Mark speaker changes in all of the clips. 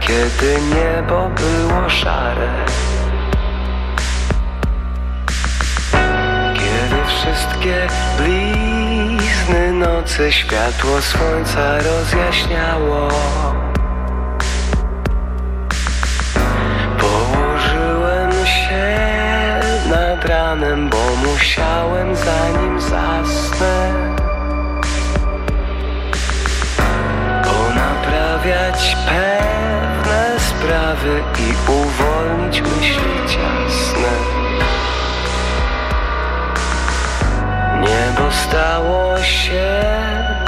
Speaker 1: kiedy niebo było szare. Kiedy wszystkie blizny nocy światło słońca rozjaśniało. Położyłem się nad ranem, bo musiałem zanim zasnę. Ponaprawiać pewne sprawy i uwolnić myśli ciasne. Niebo stało się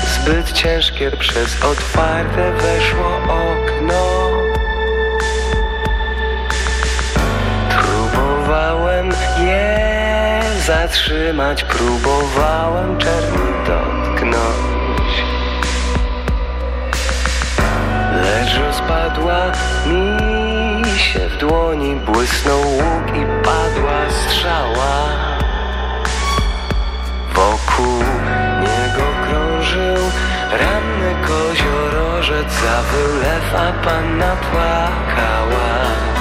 Speaker 1: zbyt ciężkie Przez otwarte weszło okno. Próbowałem je zatrzymać Próbowałem czerni dotknąć Lecz rozpadła mi się w dłoni Błysnął łuk i padła strzała. Wokół niego krążył ranny koziorożec Zawył lew, a panna płakała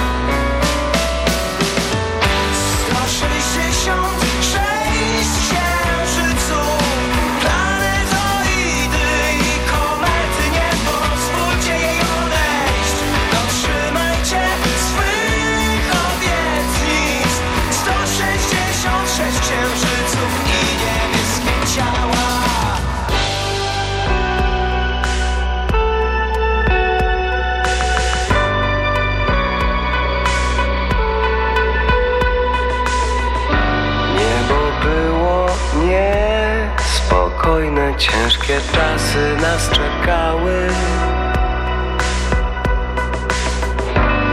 Speaker 1: ciężkie czasy nas czekały.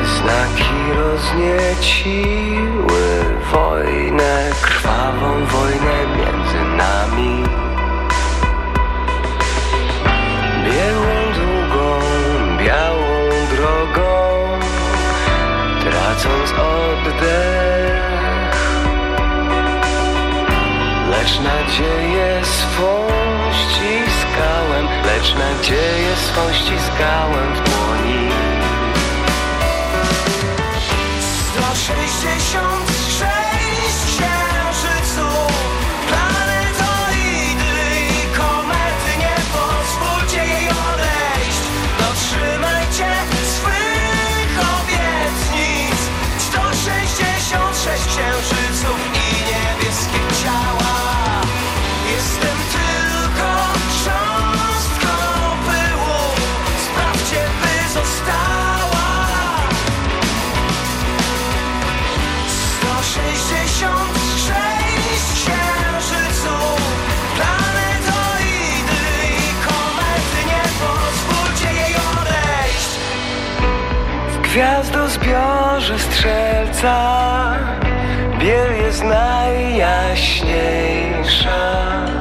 Speaker 1: Znaki roznieciły wojnę, krwawą wojnę między nami. Biegłą długą, białą drogą, tracąc oddech. Lecz nadzieję swą ściskałem Lecz nadzieję swą ściskałem w dłoni.
Speaker 2: 166
Speaker 1: gwiazdozbiorze strzelca Biel jest najjaśniejsza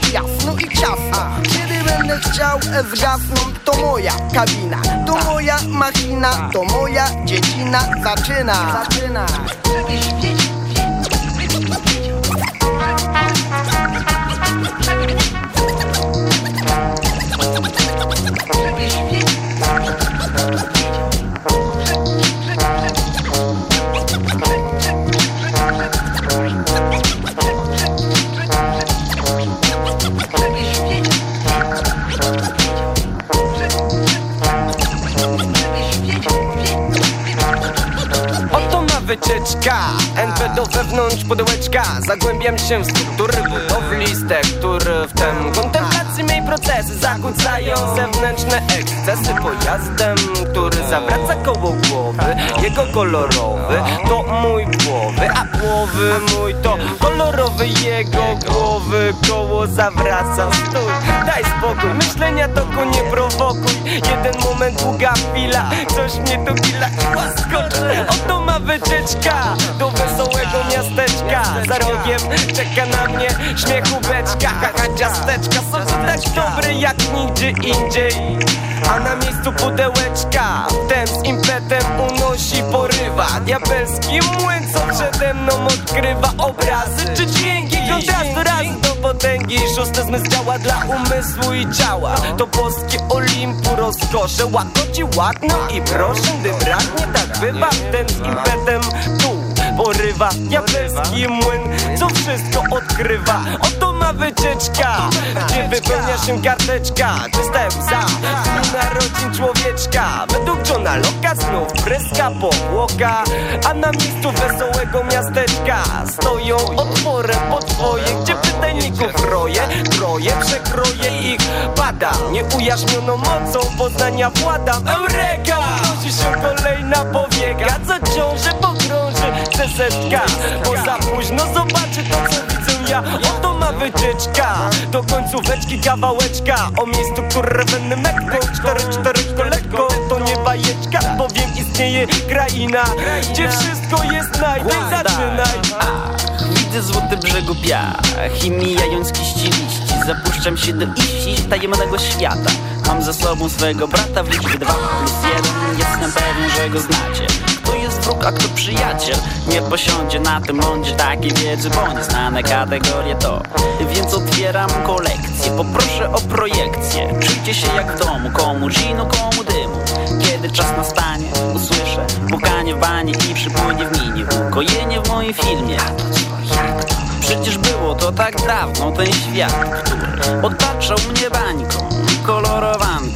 Speaker 3: Zbyt jasno i ciasno Kiedy będę chciał zgasnąć to moja kabina. To moja machina, to moja dziedzina. Zaczyna, zaczyna.
Speaker 4: Oto NP do wewnątrz pudełeczka. Zagłębiam się w struktury budowli Z tektur w tem Kontemplacji mej procesy zakłócają Zewnętrzne ekscesy pojazdem Który zawraca koło głowy. Jego kolorowy to mój głowy. A głowy mój to kolorowy Jego głowy koło zawraca Stój, daj spokój Myślenia toku nie prowokuj. Jeden moment długa chwila Coś mnie tu gila i łaskocze Oto ma wycieczka Do wesołego miasteczka. Za rogiem czeka na mnie Śmiechu beczka. Haha ciasteczka tu tak dobre jak nigdzie indziej. A na miejscu pudełeczka Ten z impetem unosi porywa. Diabelski młyn co przede mną odkrywa Obrazy czy dźwięki. Kontrastu raz do potęgi Szósty zmysł działa dla umysłu i ciała. To boskie Olimpu rozkosze Łagodzi ładno i proszę Gdy braknie tak bywa Ten z impetem tu porywa. Diabelski młyn, co wszystko odkrywa Oto ma wycieczka, gdzie wypełnia się karteczka. Czysta łza, narodzin człowieczka. Według Johna Locke'a znów pryska powłoka. A na miejscu wesołego miasteczka Stoją otworem potwoje, gdzie pytajników roje Troje, przekroje ich. Pada Nieujaśnioną mocą poznania władam. Eureka! Nosi się kolejna powieka, co ciąży pogrąży sesetka Bo za późno zobaczy to co widzę ja. Oto ma wycieczka Do końcóweczki kawałeczka. O miejscu, będę mekką Cztery, cztery, lekko To nie bajeczka, bowiem istnieje kraina Gdzie wszystko jest naj, zaczynaj.
Speaker 5: Widzę złoty brzegu piach i mijając kiści liści Zapuszczam się do iści tajemnego świata. Mam ze sobą swego brata w liczbie 2 plus 1 Jestem pewien, że go znacie. Jest a kto przyjaciel Nie posiądzie na tym lądzie takiej wiedzy Bo nieznane kategorie to. Więc otwieram kolekcję Poproszę o projekcję. Czujcie się jak w domu Komu ginu, komu dymu. Kiedy czas nastanie Usłyszę pukanie w banie I przypłynie w minie. Ukojenie w moim filmie. Przecież było to tak dawno ten świat, który mnie bańką, kolorowanką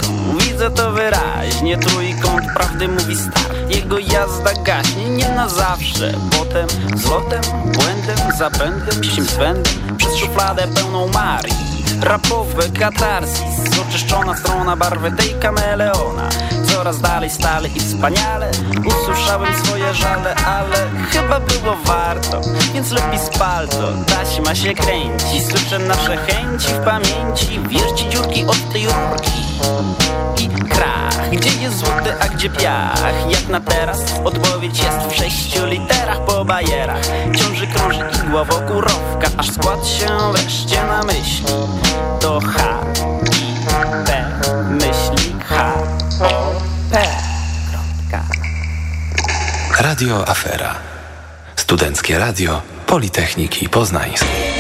Speaker 5: Widzę to wyraźnie, trójkąt prawdy mówi star. Jego jazda gaśnie nie na zawsze Potem zlotem, błędem, zapędem, sim swędem Przez szufladę pełną Marii. Rapowe katarsis, oczyszczona strona barwy tej kameleona. Coraz dalej stale i wspaniale Usłyszałem swoje żale, ale chyba było warto. Więc lepiej spal to, taśma się kręci Słyszę nasze chęci w pamięci Wierzci dziurki od tej rurki i krach Gdzie jest złoty, a gdzie piach? Jak na teraz odpowiedź jest w sześciu literach po bajerach Ciąży krąży igła wokół rowka Aż skład się wreszcie na myśli To H, I, P, myśli H, O, P Kropka.
Speaker 6: Radio Afera. Studenckie Radio Politechniki Poznańskiej.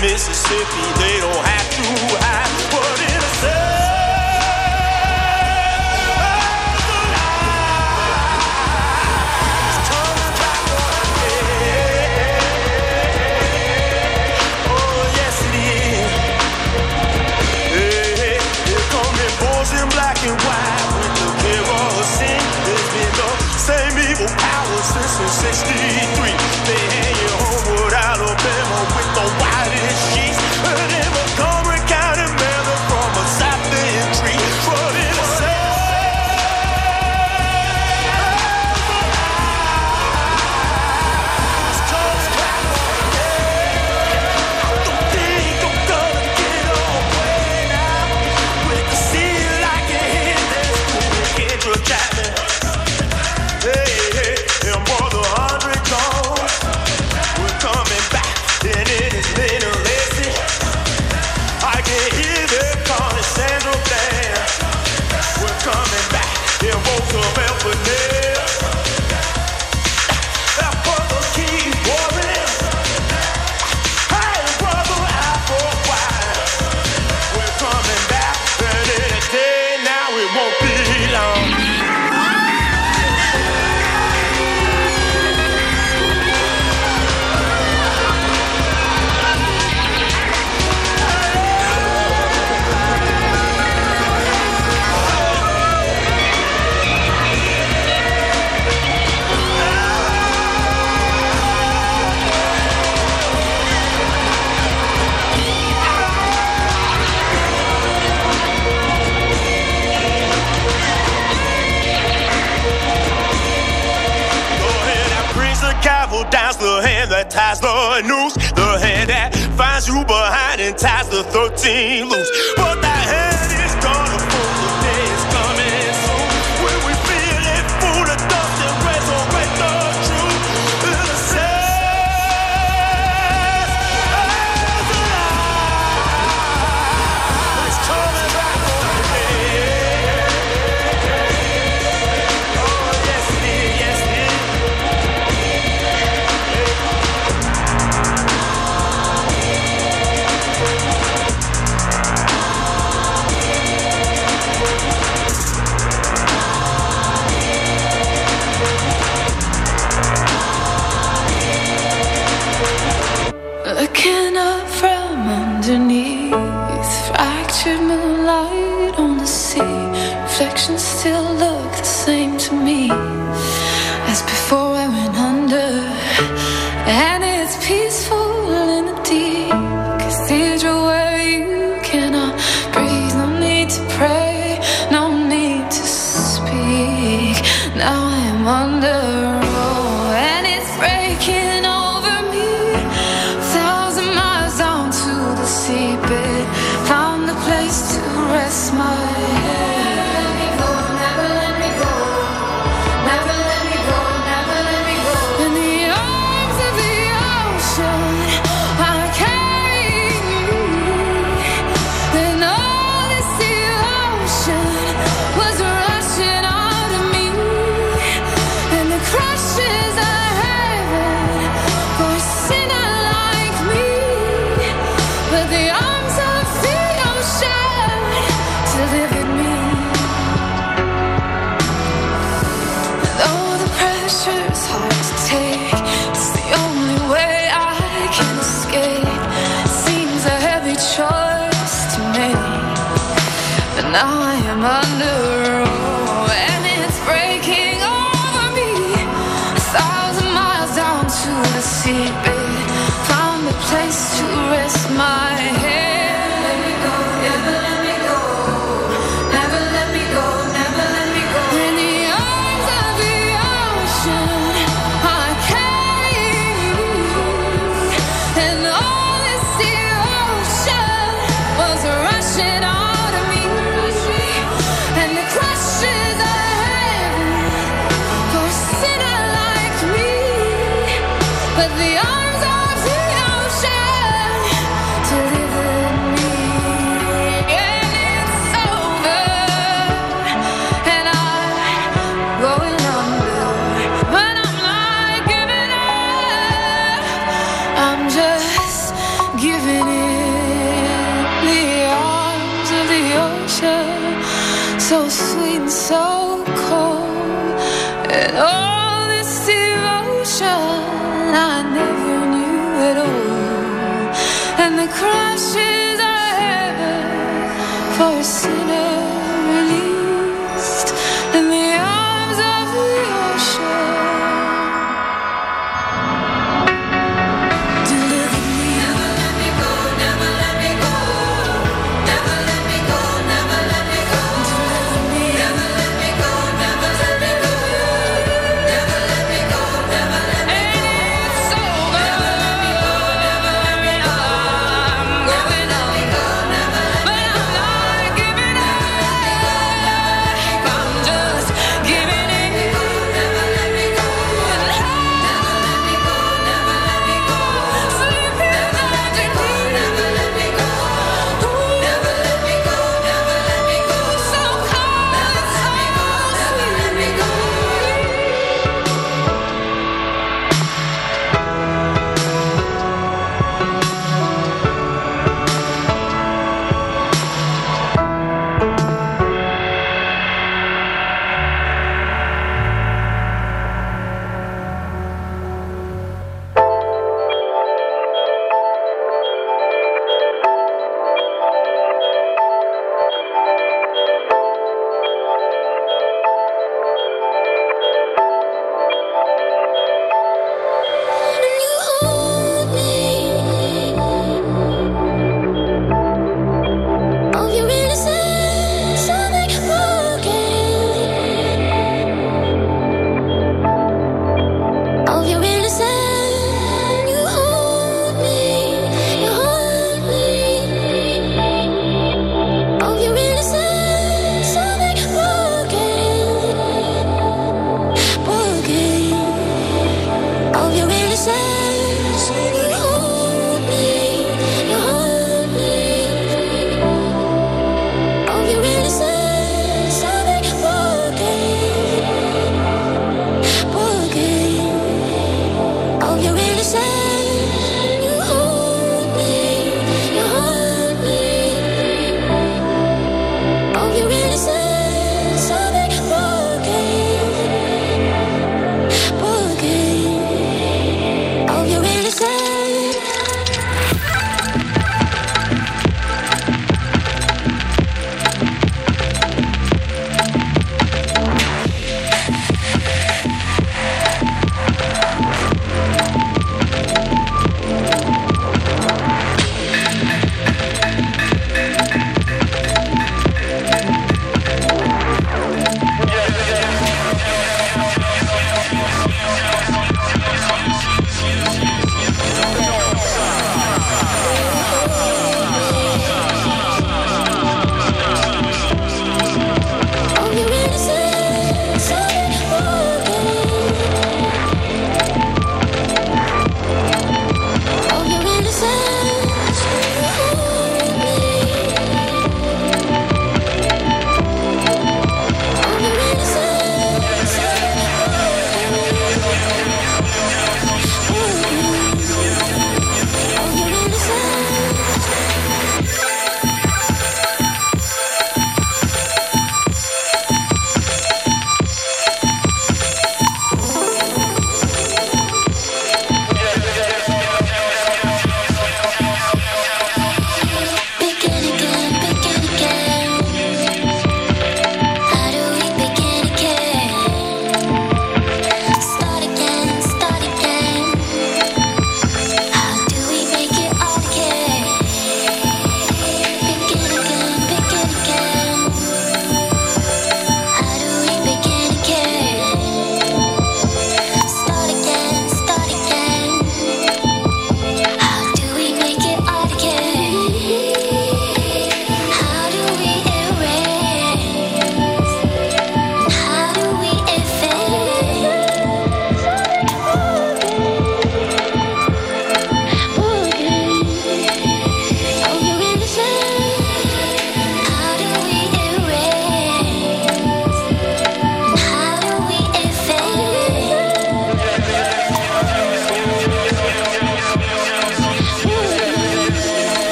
Speaker 7: Mississippi, they don't have to hide what it is. black and white with the mirror. There's been the same evil power since the 60s. Hey,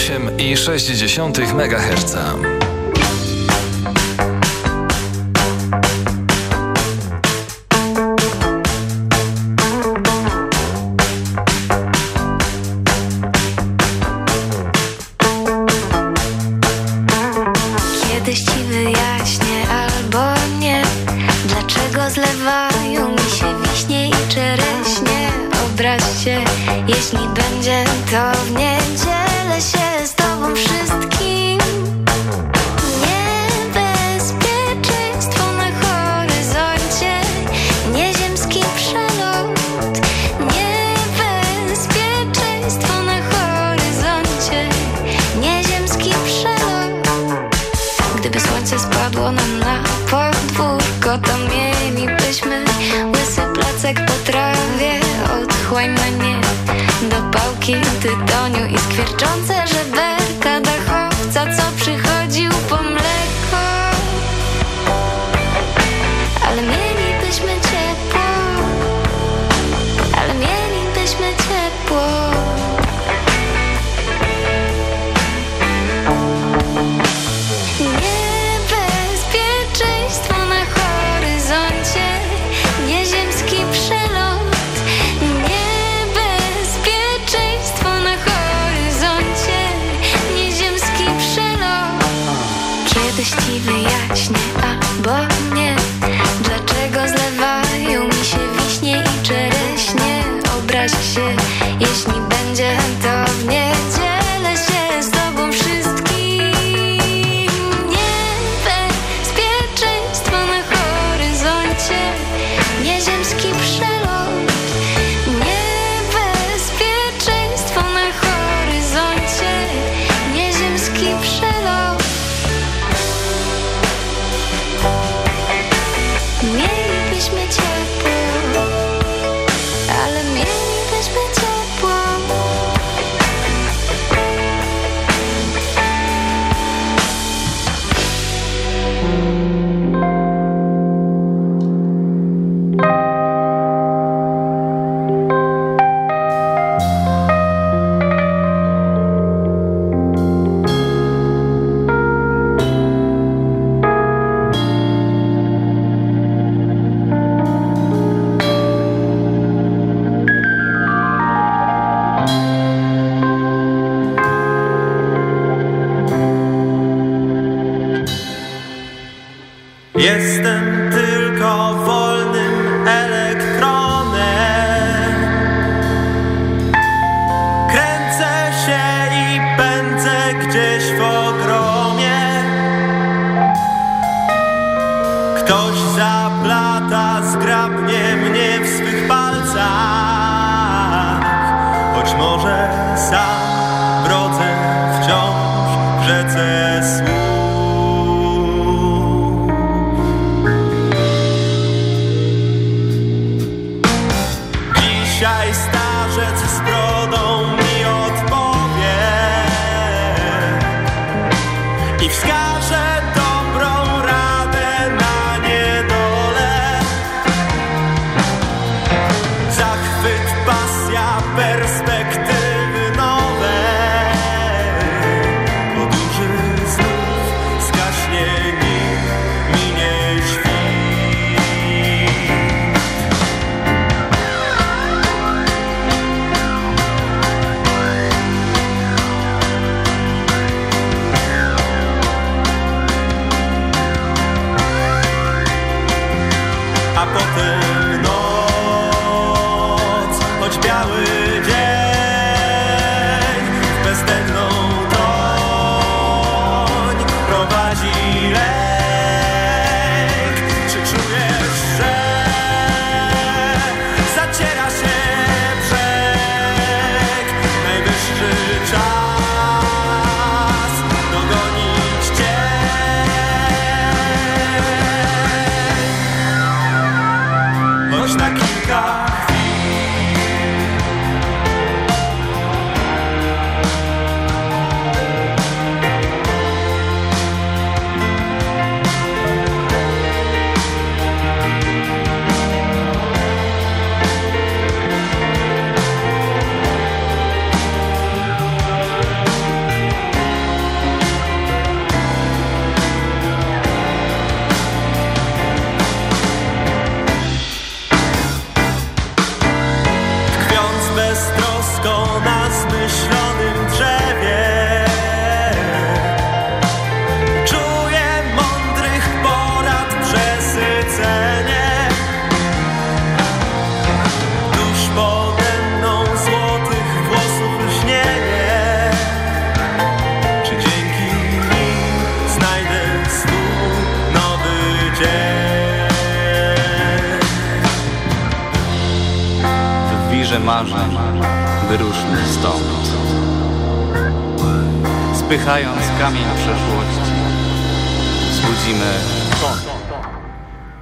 Speaker 8: 98,6 MHz. Kiedyś ci albo nie, dlaczego zlewają mi się wiśnie i czereśnie. Obraź się, jeśli będzie to w kity, doniu i skwierczące, że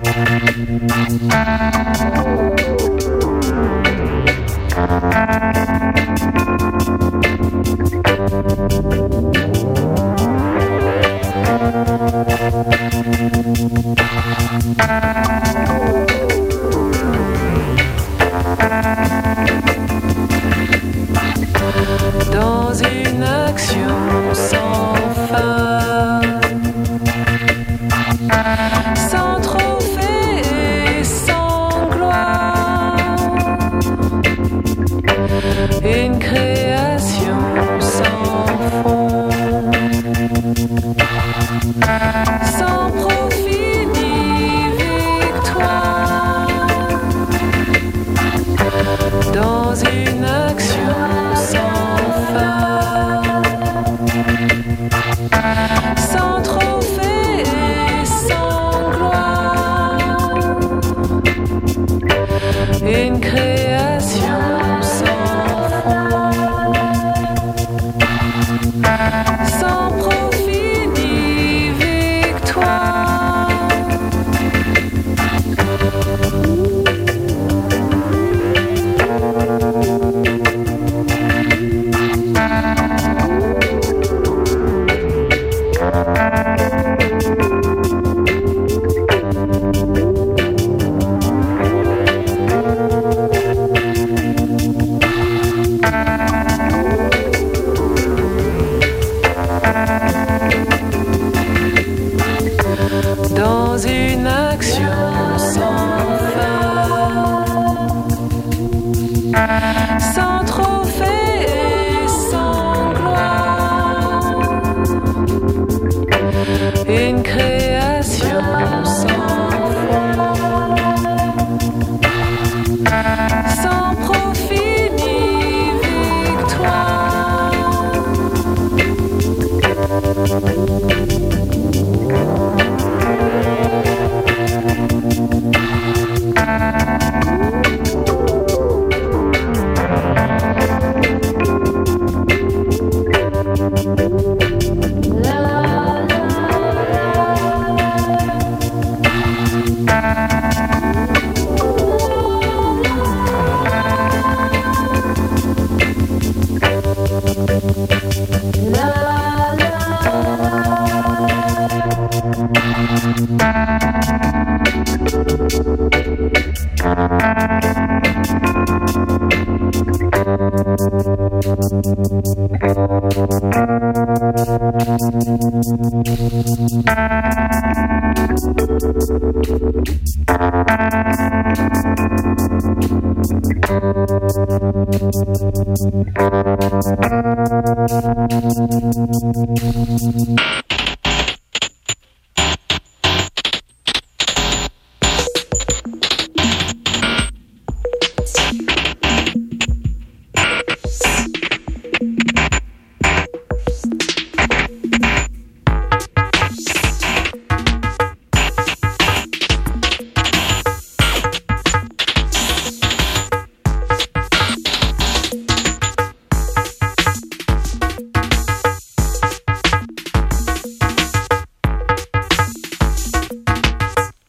Speaker 8: Thank you.